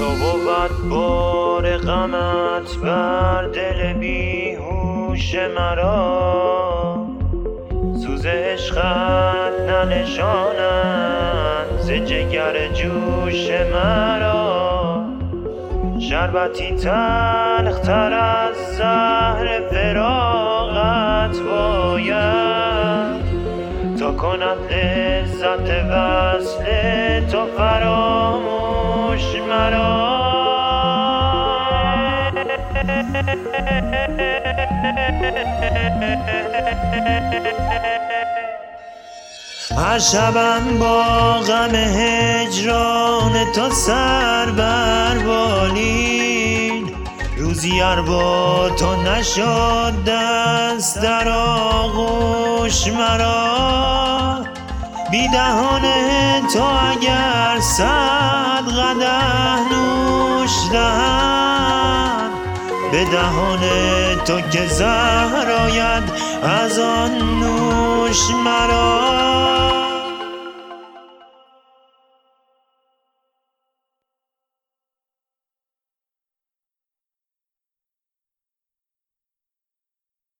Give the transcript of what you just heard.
تو بود بار غمت بر دل بیهوش مرا. سوز عشقت ننشانند ز جگر جوش مرا. شربتی تلخ تر از زهر فراغت باید. تا کند لذت وصل تو هر شبم با غم هجران تو سر بر بالین. روزی ار با تو نشد دست در آغوش مرا. بی دهان تو اگر صد قدح نوش دهم به دهان تو که زهر آید از آن نوش مرا.